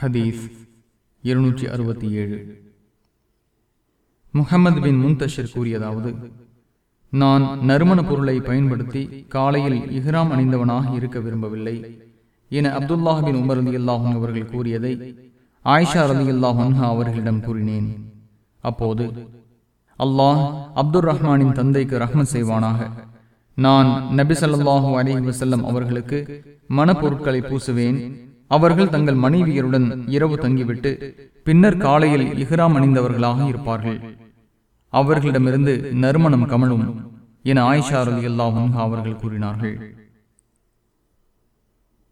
ஹதீஸ் இருநூற்றி அறுபத்தி ஏழு. முகமது பின் முன்தஷிர் கூறியதாவது நான் நறுமண பொருளை பயன்படுத்தி காலையில் இஹ்ராம் அணிந்தவனாக இருக்க விரும்பவில்லை என அப்துல்லாஹின் உமர் அலி அல்லாஹன் அவர்கள் கூறியதை ஆயிஷா அலி அல்லாஹன்ஹா அவர்களிடம் கூறினேன். அப்போது அல்லாஹ் அப்துல் ரஹ்மானின் தந்தைக்கு ரஹ்மத் செய்வானாக. நான் நபி சல்லாஹூ அலி வசல்லம் அவர்களுக்கு மனப்பொருட்களை பூசுவேன். அவர்கள் தங்கள் மனைவியருடன் இரவு தங்கிவிட்டு பின்னர் காலையில் இஹ்ராம் அணிந்தவர்களாக இருப்பார்கள். அவர்களிடமிருந்து நறுமணம் கமலும் என ஆயிஷா ரலி அவர்கள் கூறினார்கள்.